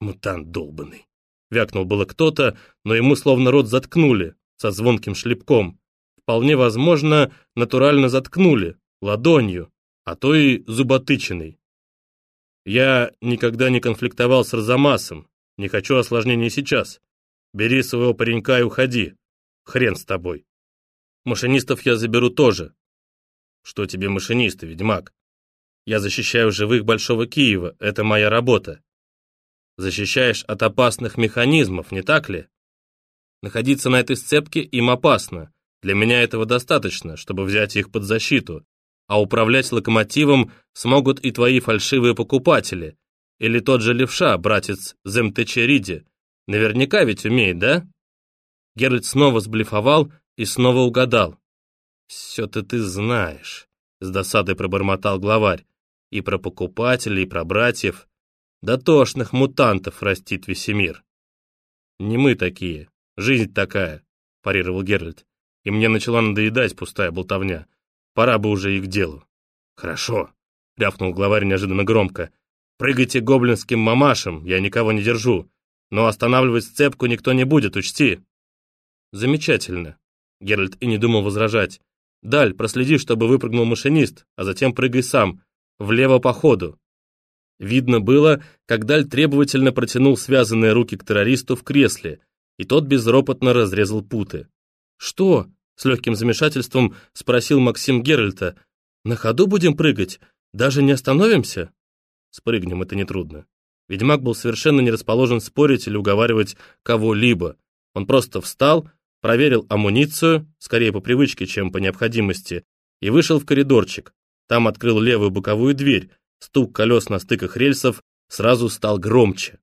Мутант долбанный. Вякнул было кто-то, но ему словно рот заткнули, со звонким шлепком. Вполне возможно, натурально заткнули, ладонью, а то и зуботычиной. Я никогда не конфликтовал с Арзамасом, не хочу осложнений сейчас. Бери своего паренька и уходи. Хрен с тобой. Машинистов я заберу тоже. Что тебе машинисты, ведьмак? Я защищаю живых Большого Киева, это моя работа. Защищаешь от опасных механизмов, не так ли? Находиться на этой сцепке им опасно. Для меня этого достаточно, чтобы взять их под защиту. А управлять локомотивом смогут и твои фальшивые покупатели. Или тот же левша, братец ЗМТЧ Риди. Наверняка ведь умеет, да? Геральт снова сблефовал и снова угадал. «Все-то ты знаешь», — с досадой пробормотал главарь. «И про покупателей, и про братьев. Дотошных мутантов растит Весемир». «Не мы такие, жизнь такая», — парировал Геральт. «И мне начала надоедать пустая болтовня. Пора бы уже и к делу». «Хорошо», — рявкнул главарь неожиданно громко. «Прыгайте гоблинским мамашем, я никого не держу. Но останавливать сцепку никто не будет, учти». «Замечательно», — Геральт и не думал возражать. Даль, проследи, чтобы выпрыгнул машинист, а затем прыгай сам. Влево по ходу. Видно было, как Даль требовательно протянул связанные руки к террористу в кресле, и тот безропотно разрезал путы. «Что?» — с легким замешательством спросил Максим Геральта. «На ходу будем прыгать? Даже не остановимся?» «Спрыгнем, это нетрудно». Ведьмак был совершенно не расположен спорить или уговаривать кого-либо. Он просто встал, проверил амуницию, скорее по привычке, чем по необходимости, и вышел в коридорчик. Там открыл левую боковую дверь, стук колес на стыках рельсов сразу стал громче.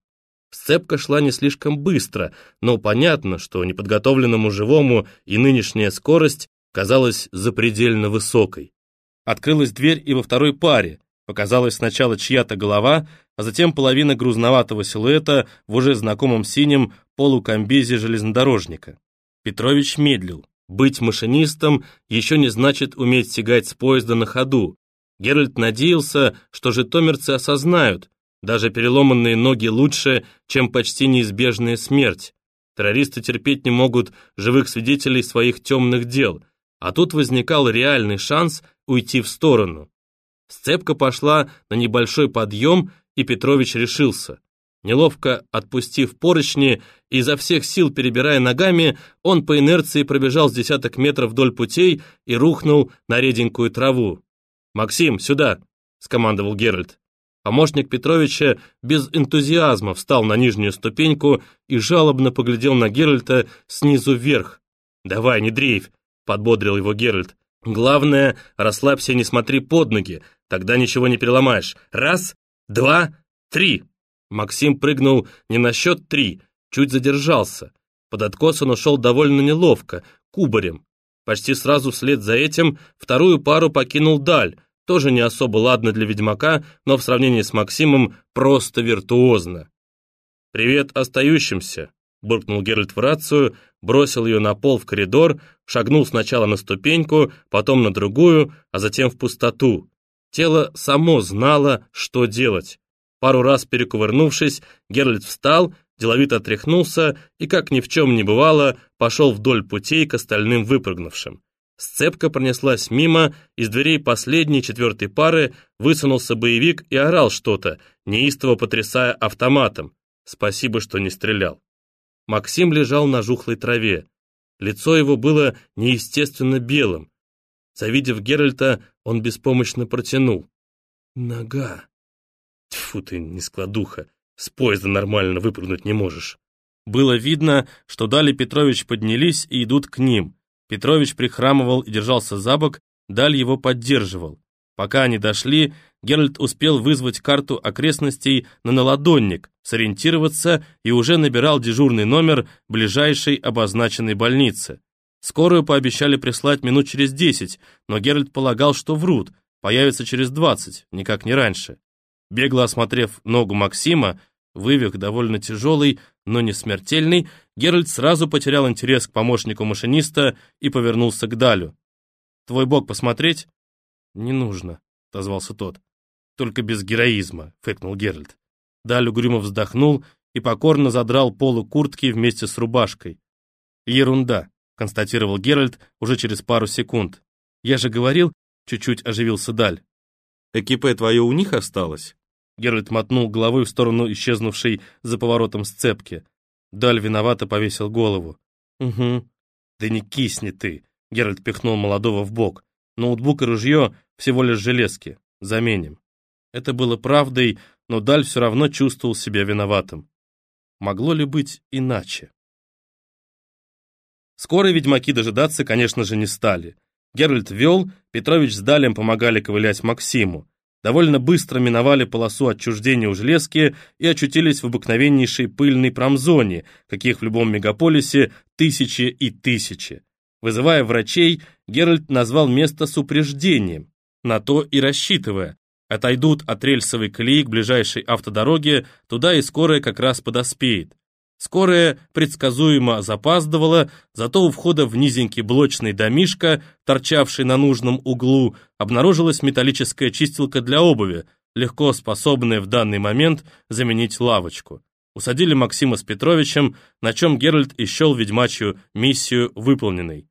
Сцепка шла не слишком быстро, но понятно, что неподготовленному живому и нынешняя скорость казалась запредельно высокой. Открылась дверь и во второй паре. Показалась сначала чья-то голова, а затем половина грузноватого силуэта в уже знакомом синем полукомбезе железнодорожника. Петрович медлил. Быть машинистом еще не значит уметь тягать с поезда на ходу. Геральт надеялся, что житомирцы осознают, даже переломанные ноги лучше, чем почти неизбежная смерть. Террористы терпеть не могут живых свидетелей своих темных дел, а тут возникал реальный шанс уйти в сторону. Сцепка пошла на небольшой подъем, и Петрович решился. Неловко отпустив поручни и изо всех сил перебирая ногами, он по инерции пробежал с десяток метров вдоль путей и рухнул на реденькую траву. «Максим, сюда!» — скомандовал Геральт. Помощник Петровича без энтузиазма встал на нижнюю ступеньку и жалобно поглядел на Геральта снизу вверх. «Давай, не дрейфь!» — подбодрил его Геральт. «Главное, расслабься и не смотри под ноги, тогда ничего не переломаешь. Раз, два, три!» Максим прыгнул не на счет три, чуть задержался. Под откос он ушел довольно неловко, кубарем. Почти сразу вслед за этим вторую пару покинул Даль, тоже не особо ладно для ведьмака, но в сравнении с Максимом просто виртуозно. «Привет остающимся», — буркнул Геральт в рацию, бросил ее на пол в коридор, шагнул сначала на ступеньку, потом на другую, а затем в пустоту. Тело само знало, что делать. Пару раз перекувырнувшись, Геральт встал, деловито отряхнулся и, как ни в чем не бывало, пошел вдоль путей к остальным выпрыгнувшим. Сцепка пронеслась мимо, из дверей последней четвертой пары высунулся боевик и орал что-то, неистово потрясая автоматом. Спасибо, что не стрелял. Максим лежал на жухлой траве. Лицо его было неестественно белым. Завидев Геральта, он беспомощно протянул. «Нога!» Тьфу ты, нескладуха, с поезда нормально выпрыгнуть не можешь. Было видно, что Дали Петрович поднялись и идут к ним. Петрович прихрамывал и держался за бок, Даль его поддерживал. Пока они дошли, Геральт успел вызвать карту окрестностей на наладонник, сориентироваться и уже набирал дежурный номер ближайшей обозначенной больницы. Скорую пообещали прислать минут через десять, но Геральт полагал, что врут, появится через двадцать, никак не раньше. Бегло осмотрев ногу Максима, вывих довольно тяжелый, но не смертельный, Геральт сразу потерял интерес к помощнику машиниста и повернулся к Далю. «Твой бок посмотреть?» «Не нужно», — отозвался тот. «Только без героизма», — фыркнул Геральт. Даль угрюмо вздохнул и покорно задрал полу куртки вместе с рубашкой. «Ерунда», — констатировал Геральт уже через пару секунд. «Я же говорил», — чуть-чуть оживился Даль. «Экипе твое у них осталось?» Геральт мотнул головой в сторону исчезнувшей за поворотом сцепки. Даль виновато повесил голову. «Угу». «Да не кисни ты!» Геральт пихнул молодого в бок. «Ноутбук и ружье всего лишь железки. Заменим». Это было правдой, но Даль все равно чувствовал себя виноватым. Могло ли быть иначе? Скоро ведьмаки дожидаться, конечно же, не стали. Геральт вел, Петрович с Далем помогали ковылять Максиму. Довольно быстро миновали полосу отчуждения у железки и очутились в обыкновеннейшей пыльной промзоне, каких в любом мегаполисе тысячи и тысячи. Вызывая врачей, Геральт назвал место с упреждением, на то и рассчитывая. Отойдут от рельсовой колеи к ближайшей автодороге, туда и скорая как раз подоспеет. Скорая предсказуемо запаздывала, зато у входа в низенький блочный домишко, торчавший на нужном углу, обнаружилась металлическая чистилка для обуви, легко способная в данный момент заменить лавочку. Усадили Максима с Петровичем, на чем Геральт и счел ведьмачью миссию выполненной.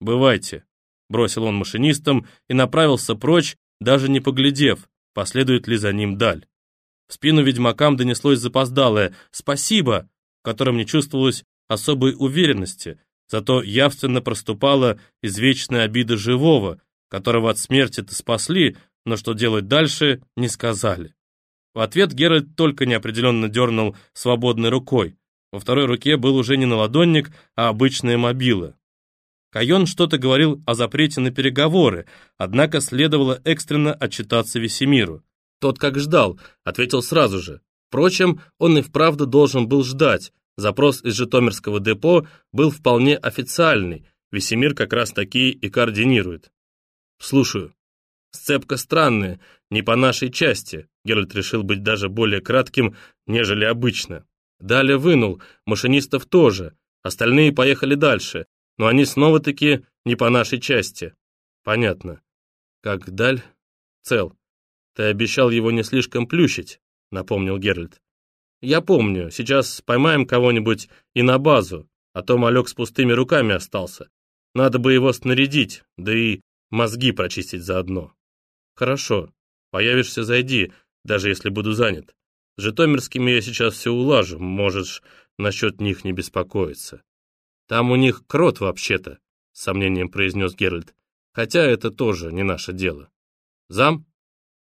«Бывайте», — бросил он машинистам и направился прочь, даже не поглядев, последует ли за ним даль. В спину ведьмакам донеслось запоздалое «Спасибо!», котором не чувствовалось особой уверенности, зато явственно проступала извечная обида живого, которого от смерти-то спасли, но что делать дальше, не сказали. В ответ Геральт только неопределенно дернул свободной рукой. Во второй руке был уже не наладонник, а обычная мобила. Кайон что-то говорил о запрете на переговоры, однако следовало экстренно отчитаться Весемиру. Тот, как ждал, ответил сразу же. Впрочем, он и вправду должен был ждать. Запрос из Житомирского депо был вполне официальный. Весемир как раз таки и координирует. «Слушаю». «Сцепка странная, не по нашей части», Геральт решил быть даже более кратким, нежели обычно. Далее вынул, машинистов тоже, остальные поехали дальше, но они снова-таки не по нашей части. Понятно. Как Даль? Цел. Ты обещал его не слишком плющить напомнил Геральт. «Я помню, сейчас поймаем кого-нибудь и на базу, а то малек с пустыми руками остался. Надо бы его снарядить, да и мозги прочистить заодно». «Хорошо, появишься, зайди, даже если буду занят. С житомирскими я сейчас все улажу, можешь насчет них не беспокоиться». «Там у них крот вообще-то», — с сомнением произнес Геральт. «Хотя это тоже не наше дело». «Зам?»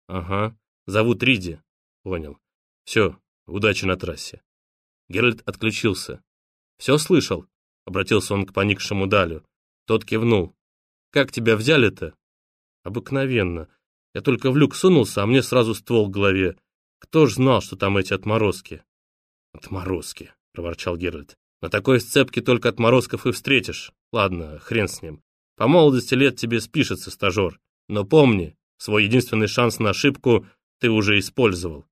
«Ага, зовут Риди. Понял. Все, удачи на трассе. Геральт отключился. Все слышал? Обратился он к поникшему Далю. Тот кивнул. Как тебя взяли-то? Обыкновенно. Я только в люк сунулся, а мне сразу ствол в голове. Кто ж знал, что там эти отморозки? Отморозки, проворчал Геральт. На такой сцепке только отморозков и встретишь. Ладно, хрен с ним. По молодости лет тебе спишется, стажер. Но помни, свой единственный шанс на ошибку ты уже использовал.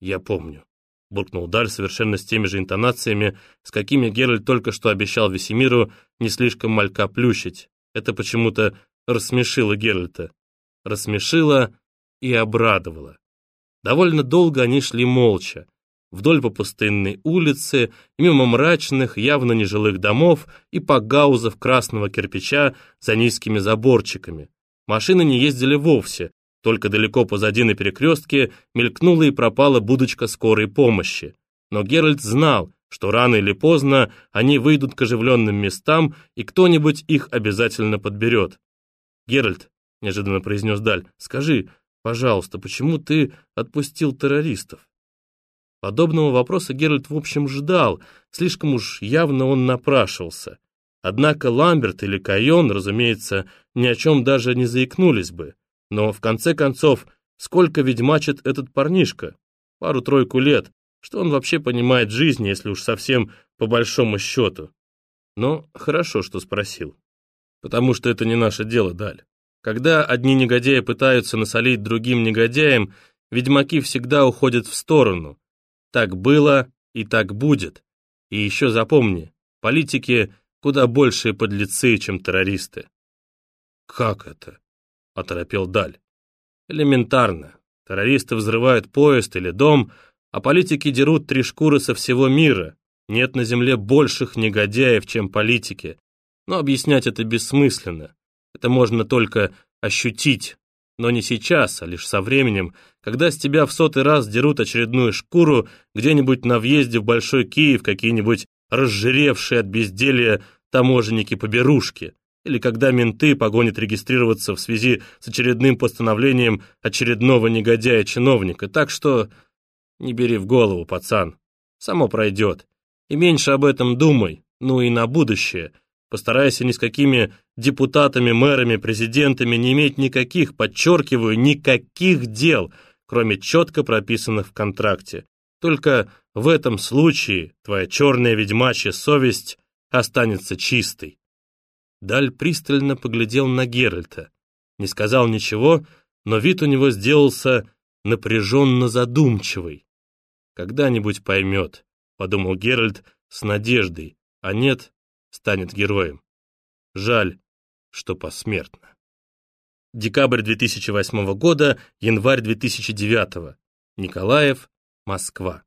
«Я помню», — буркнул Даль совершенно с теми же интонациями, с какими Геральт только что обещал Весемиру не слишком малька плющить. Это почему-то рассмешило Геральта. Рассмешило и обрадовало. Довольно долго они шли молча, вдоль по пустынной улице, мимо мрачных, явно нежилых домов и по гаузов красного кирпича за низкими заборчиками. Машины не ездили вовсе, только далеко позади на перекрестке мелькнула и пропала будочка скорой помощи. Но Геральт знал, что рано или поздно они выйдут к оживленным местам, и кто-нибудь их обязательно подберет. «Геральт», — неожиданно произнес Даль, — «скажи, пожалуйста, почему ты отпустил террористов?» Подобного вопроса Геральт в общем ждал, слишком уж явно он напрашивался. Однако Ламберт или Кайон, разумеется, ни о чем даже не заикнулись бы. Но, в конце концов, сколько ведьмачит этот парнишка? Пару-тройку лет. Что он вообще понимает в жизни, если уж совсем по большому счету? Но хорошо, что спросил. Потому что это не наше дело, Даль. Когда одни негодяи пытаются насолить другим негодяям, ведьмаки всегда уходят в сторону. Так было и так будет. И еще запомни, политики куда большие подлецы, чем террористы. Как это? Оторопел Даль. Элементарно. Террористы взрывают поезд или дом, А политики дерут три шкуры со всего мира. Нет на земле больших негодяев, чем политики. Но объяснять это бессмысленно. Это можно только ощутить, но не сейчас, а лишь со временем, когда с тебя в сотый раз дерут очередную шкуру где-нибудь на въезде в Большой Киев какие-нибудь разжиревшие от безделья таможенники-поберушки, или когда менты погонят регистрироваться в связи с очередным постановлением очередного негодяя-чиновника. Так что не бери в голову, пацан. Само пройдет. И меньше об этом думай, ну и на будущее – Постарайся ни с какими депутатами, мэрами, президентами не иметь никаких, подчеркиваю, никаких дел, кроме четко прописанных в контракте. Только в этом случае твоя черная ведьмачья совесть останется чистой. Даль пристально поглядел на Геральта. Не сказал ничего, но вид у него сделался напряженно задумчивый. «Когда-нибудь поймет», — подумал Геральт с надеждой, а нет, станет героем. Жаль, что посмертно. Декабрь 2008 года, январь 2009. Николаев, Москва.